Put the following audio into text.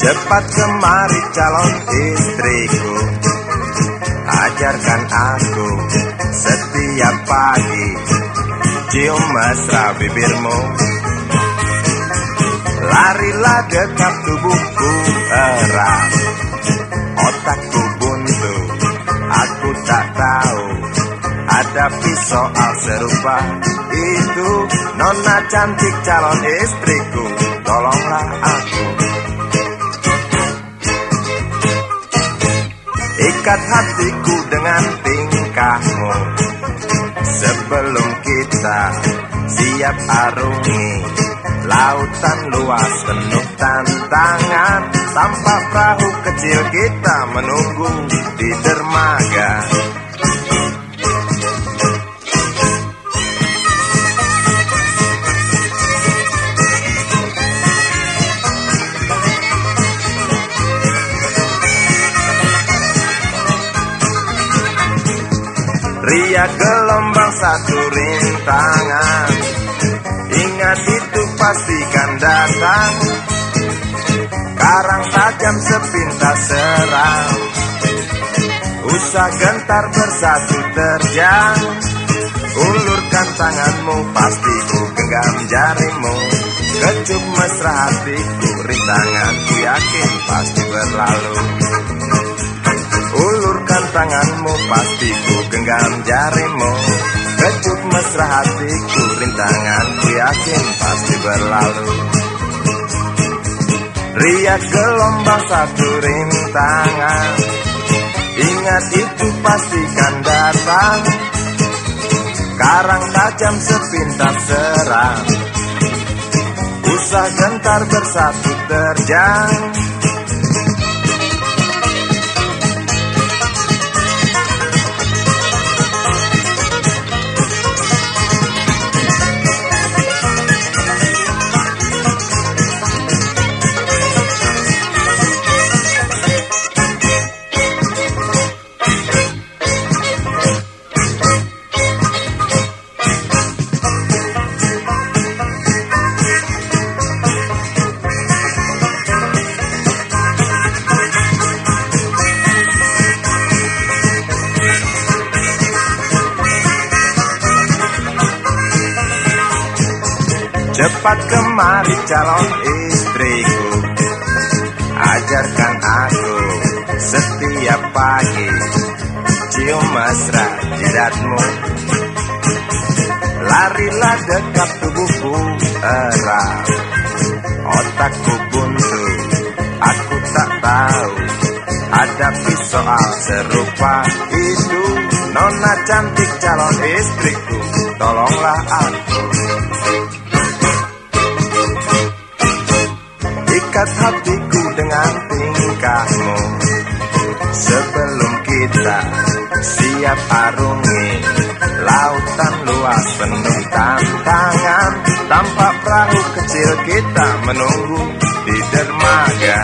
Cepat kemari calon istriku. Ajarkan aku setiap pagi Cium mesra bibirmu. Larilah dekat tubuhku erat Otakku buntu Aku tak tahu Hadapi soal serupa. Itu Nona cantik calon istriku Tolonglah aku Ikat hatiku dengan tingkahmu. Sebelum kita siap arungi Lautan luas penuh tantangan. Tanpa perahu kecil kita menunggu di dermaga Ria gelombang satu rintangan. Ingat itu pastikan datang. Karang tajam sepintas serang Usah gentar bersatu terjang. Ulurkan tanganmu pasti ku genggam jarimu. Kecup mesra hatiku rintanganku yakin pasti berlalu Ulurkan tanganmu pasti ku genggam jarimu. Kecup mesra hatiku rintanganku yakin pasti berlalu. Riak gelombang satu rintangan. Ingat itu pastikan datang. Karang tajam sepintas serang. Usah gentar bersatu terjang Cepat kemari calon istriku. Ajarkan aku setiap pagi Cium mesra jidatmu. Larilah dekat tubuhku erat Otakku buntu Aku tak tahu Hadapi soal serupa itu. Nona cantik calon istriku Tolonglah aku Ikat hatiku dengan tingkahmu. Sebelum kita siap arungi Lautan luas penuh tantangan. Tampak perahu kecil kita menunggu di dermaga